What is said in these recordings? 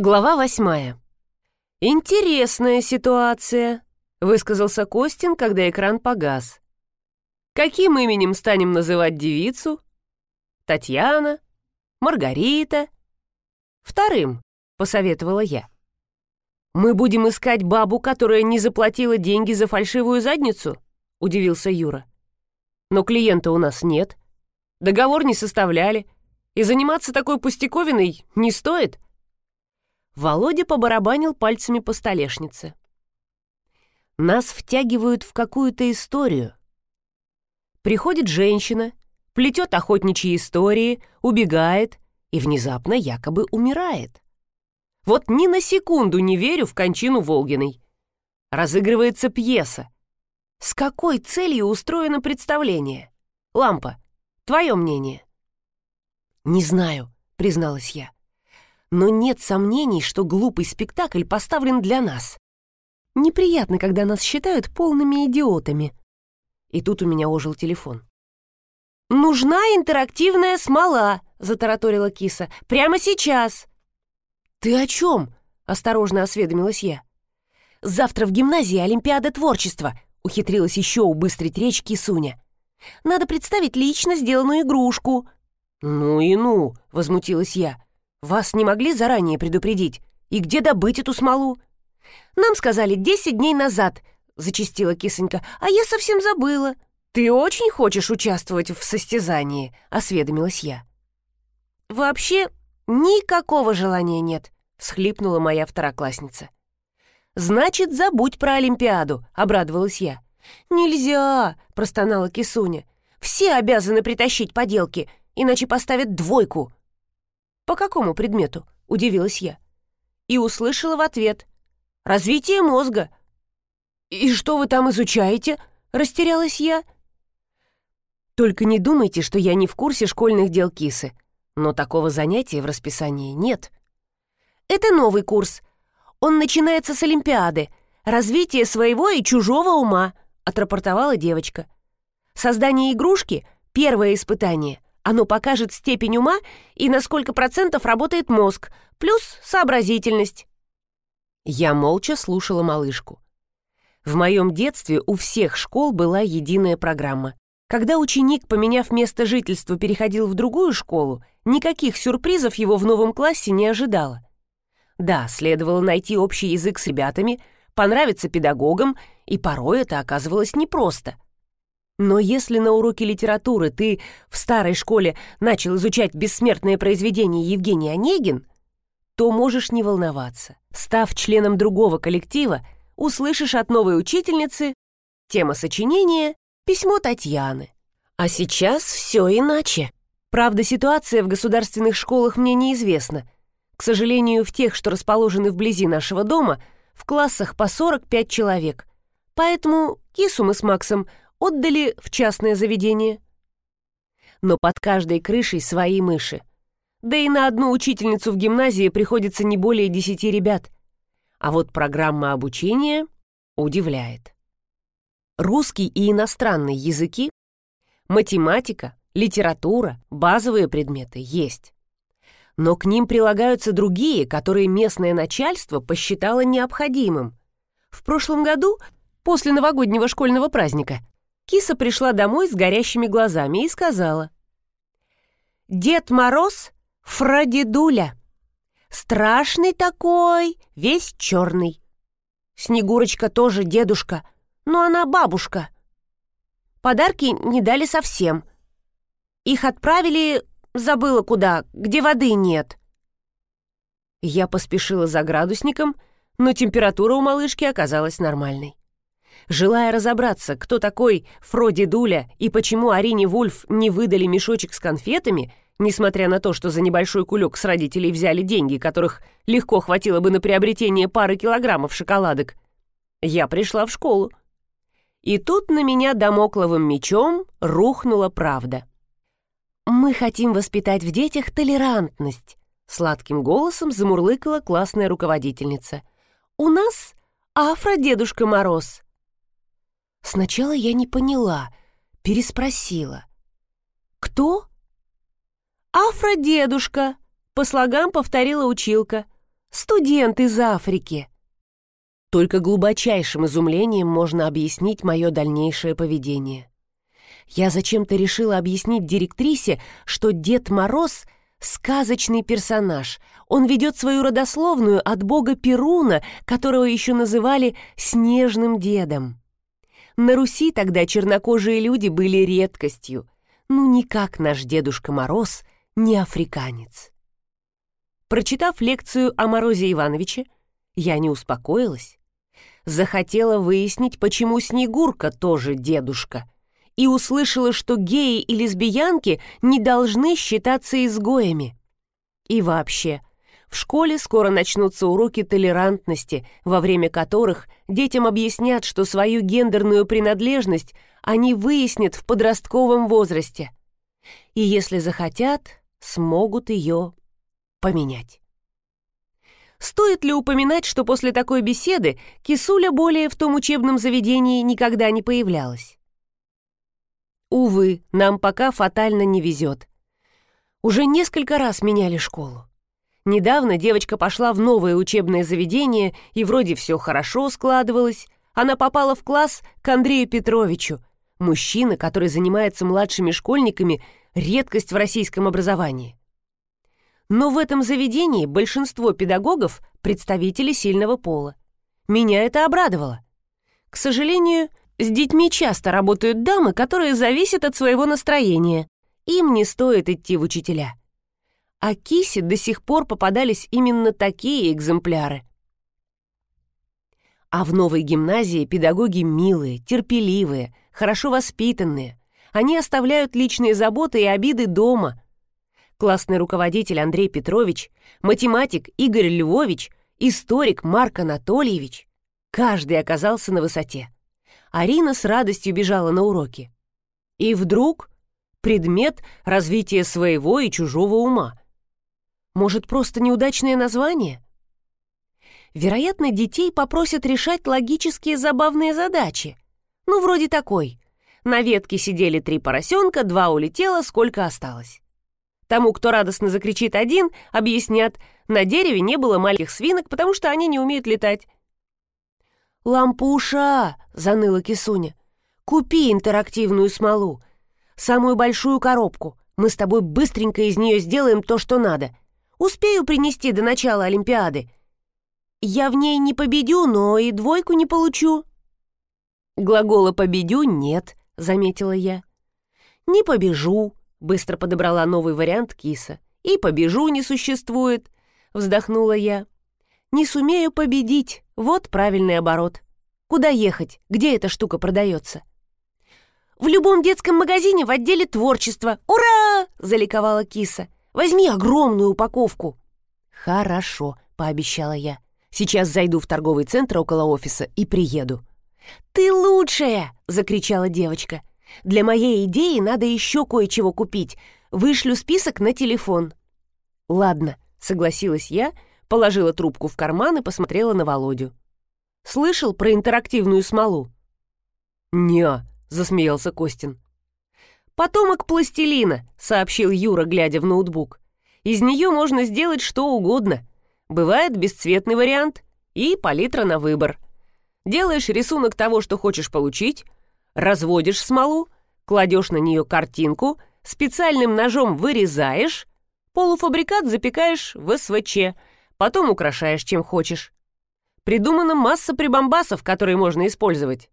Глава восьмая. «Интересная ситуация», — высказался Костин, когда экран погас. «Каким именем станем называть девицу? Татьяна? Маргарита?» «Вторым», — посоветовала я. «Мы будем искать бабу, которая не заплатила деньги за фальшивую задницу?» — удивился Юра. «Но клиента у нас нет. Договор не составляли, и заниматься такой пустяковиной не стоит». Володя побарабанил пальцами по столешнице. Нас втягивают в какую-то историю. Приходит женщина, плетет охотничьи истории, убегает и внезапно якобы умирает. Вот ни на секунду не верю в кончину Волгиной. Разыгрывается пьеса. С какой целью устроено представление? Лампа, твое мнение? Не знаю, призналась я но нет сомнений, что глупый спектакль поставлен для нас. Неприятно, когда нас считают полными идиотами. И тут у меня ожил телефон. «Нужна интерактивная смола», — затараторила киса. «Прямо сейчас». «Ты о чем?» — осторожно осведомилась я. «Завтра в гимназии Олимпиада творчества», — ухитрилась еще убыстрить речь кисуня. «Надо представить лично сделанную игрушку». «Ну и ну», — возмутилась я. Вас не могли заранее предупредить? И где добыть эту смолу? Нам сказали десять дней назад, зачастила кисонька, а я совсем забыла. Ты очень хочешь участвовать в состязании, осведомилась я. Вообще никакого желания нет, всхлипнула моя второклассница. Значит, забудь про Олимпиаду, обрадовалась я. Нельзя, простонала кисуня. Все обязаны притащить поделки, иначе поставят двойку. «По какому предмету?» — удивилась я. И услышала в ответ. «Развитие мозга». «И что вы там изучаете?» — растерялась я. «Только не думайте, что я не в курсе школьных дел кисы, но такого занятия в расписании нет». «Это новый курс. Он начинается с Олимпиады. Развитие своего и чужого ума», — отрапортовала девочка. «Создание игрушки — первое испытание — оно покажет степень ума и на сколько процентов работает мозг, плюс сообразительность. Я молча слушала малышку. В моем детстве у всех школ была единая программа. Когда ученик, поменяв место жительства, переходил в другую школу, никаких сюрпризов его в новом классе не ожидало. Да, следовало найти общий язык с ребятами, понравиться педагогам, и порой это оказывалось непросто — но если на уроке литературы ты в старой школе начал изучать бессмертное произведение Евгений Онегин, то можешь не волноваться. Став членом другого коллектива, услышишь от новой учительницы тема сочинения «Письмо Татьяны». А сейчас все иначе. Правда, ситуация в государственных школах мне неизвестна. К сожалению, в тех, что расположены вблизи нашего дома, в классах по 45 человек. Поэтому кису мы с Максом отдали в частное заведение. Но под каждой крышей свои мыши. Да и на одну учительницу в гимназии приходится не более десяти ребят. А вот программа обучения удивляет. Русский и иностранные языки, математика, литература, базовые предметы есть. Но к ним прилагаются другие, которые местное начальство посчитало необходимым. В прошлом году, после новогоднего школьного праздника, Киса пришла домой с горящими глазами и сказала. «Дед Мороз — Фрадидуля. Страшный такой, весь черный. Снегурочка тоже дедушка, но она бабушка. Подарки не дали совсем. Их отправили, забыла куда, где воды нет». Я поспешила за градусником, но температура у малышки оказалась нормальной. Желая разобраться, кто такой Фроди Дуля и почему Арине Вульф не выдали мешочек с конфетами, несмотря на то, что за небольшой кулек с родителей взяли деньги, которых легко хватило бы на приобретение пары килограммов шоколадок, я пришла в школу. И тут на меня домокловым мечом рухнула правда. «Мы хотим воспитать в детях толерантность», — сладким голосом замурлыкала классная руководительница. «У нас афро-дедушка Мороз». Сначала я не поняла, переспросила. «Кто?» «Афродедушка», — по слогам повторила училка. Студент из Африки. Только глубочайшим изумлением можно объяснить мое дальнейшее поведение. Я зачем-то решила объяснить директрисе, что Дед Мороз — сказочный персонаж. Он ведет свою родословную от бога Перуна, которого еще называли «снежным дедом». На Руси тогда чернокожие люди были редкостью. Ну, никак наш Дедушка Мороз не африканец. Прочитав лекцию о Морозе Ивановиче, я не успокоилась. Захотела выяснить, почему Снегурка тоже дедушка — и услышала, что геи и лесбиянки не должны считаться изгоями. И вообще, в школе скоро начнутся уроки толерантности, во время которых детям объяснят, что свою гендерную принадлежность они выяснят в подростковом возрасте. И если захотят, смогут ее поменять. Стоит ли упоминать, что после такой беседы Кисуля более в том учебном заведении никогда не появлялась? Увы, нам пока фатально не везет. Уже несколько раз меняли школу. Недавно девочка пошла в новое учебное заведение, и вроде все хорошо складывалось. Она попала в класс к Андрею Петровичу, мужчина, который занимается младшими школьниками, редкость в российском образовании. Но в этом заведении большинство педагогов – представители сильного пола. Меня это обрадовало. К сожалению, с детьми часто работают дамы, которые зависят от своего настроения. Им не стоит идти в учителя. А Кисе до сих пор попадались именно такие экземпляры. А в новой гимназии педагоги милые, терпеливые, хорошо воспитанные. Они оставляют личные заботы и обиды дома. Классный руководитель Андрей Петрович, математик Игорь Львович, историк Марк Анатольевич. Каждый оказался на высоте. Арина с радостью бежала на уроки. И вдруг предмет развития своего и чужого ума. Может, просто неудачное название? Вероятно, детей попросят решать логические забавные задачи. Ну, вроде такой. На ветке сидели три поросенка, два улетело, сколько осталось. Тому, кто радостно закричит один, объяснят, на дереве не было маленьких свинок, потому что они не умеют летать. «Лампуша!» — заныла кисуня. «Купи интерактивную смолу. Самую большую коробку. Мы с тобой быстренько из нее сделаем то, что надо. Успею принести до начала Олимпиады. Я в ней не победю, но и двойку не получу». «Глагола «победю» нет», — заметила я. «Не побежу», — быстро подобрала новый вариант киса. «И побежу не существует», — вздохнула я. «Не сумею победить, вот правильный оборот. Куда ехать? Где эта штука продается? В любом детском магазине в отделе творчества. Ура! Заликовала киса. Возьми огромную упаковку. Хорошо, пообещала я. Сейчас зайду в торговый центр около офиса и приеду. Ты лучшая! закричала девочка. Для моей идеи надо еще кое-чего купить. Вышлю список на телефон. Ладно, согласилась я положила трубку в карман и посмотрела на Володю. «Слышал про интерактивную смолу?» «Не-а», засмеялся Костин. «Потомок пластилина», — сообщил Юра, глядя в ноутбук. «Из нее можно сделать что угодно. Бывает бесцветный вариант и палитра на выбор. Делаешь рисунок того, что хочешь получить, разводишь смолу, кладешь на нее картинку, специальным ножом вырезаешь, полуфабрикат запекаешь в СВЧ — потом украшаешь чем хочешь. Придумана масса прибамбасов, которые можно использовать.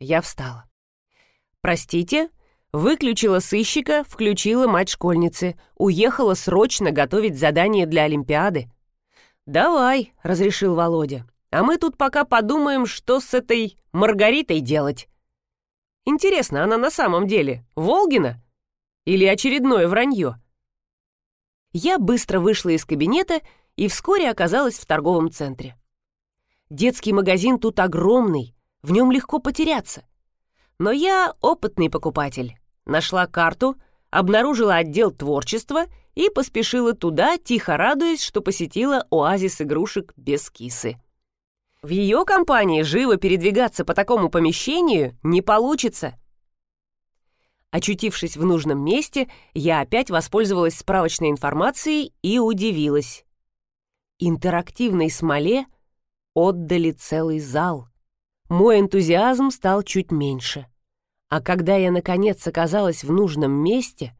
Я встала. Простите, выключила сыщика, включила мать школьницы, уехала срочно готовить задание для Олимпиады. «Давай», — разрешил Володя, «а мы тут пока подумаем, что с этой Маргаритой делать». Интересно, она на самом деле Волгина? Или очередное вранье? Я быстро вышла из кабинета и вскоре оказалась в торговом центре. Детский магазин тут огромный, в нем легко потеряться. Но я опытный покупатель. Нашла карту, обнаружила отдел творчества и поспешила туда, тихо радуясь, что посетила оазис игрушек без кисы. В ее компании живо передвигаться по такому помещению не получится. Очутившись в нужном месте, я опять воспользовалась справочной информацией и удивилась. интерактивной смоле отдали целый зал. Мой энтузиазм стал чуть меньше. А когда я, наконец, оказалась в нужном месте,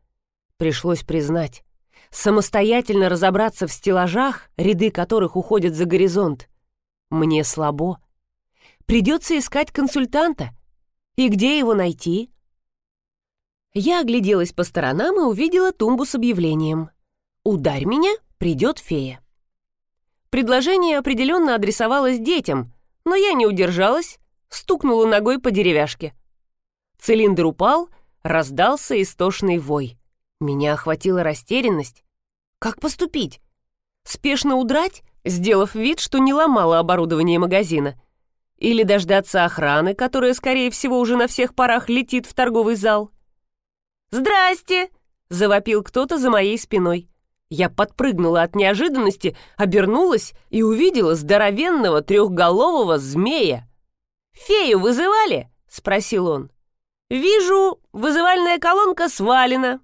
пришлось признать, самостоятельно разобраться в стеллажах, ряды которых уходят за горизонт, мне слабо. Придется искать консультанта. И где его найти? Я огляделась по сторонам и увидела тумбу с объявлением. «Ударь меня, придет фея». Предложение определенно адресовалось детям, но я не удержалась, стукнула ногой по деревяшке. Цилиндр упал, раздался истошный вой. Меня охватила растерянность. Как поступить? Спешно удрать, сделав вид, что не ломала оборудование магазина? Или дождаться охраны, которая, скорее всего, уже на всех парах летит в торговый зал? «Здрасте!» — завопил кто-то за моей спиной. Я подпрыгнула от неожиданности, обернулась и увидела здоровенного трехголового змея. «Фею вызывали?» — спросил он. «Вижу, вызывальная колонка свалена.